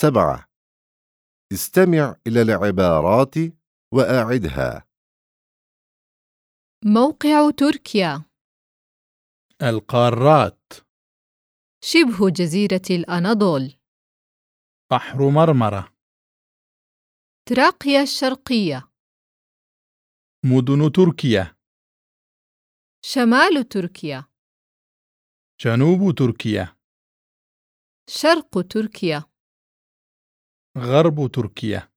سبعة. استمع إلى العبارات وأعدها. موقع تركيا. القارات. شبه جزيرة الأناضول. بحر مرمرة. تراقيا الشرقية. مدن تركيا. شمال تركيا. جنوب تركيا. شرق تركيا. غرب تركيا.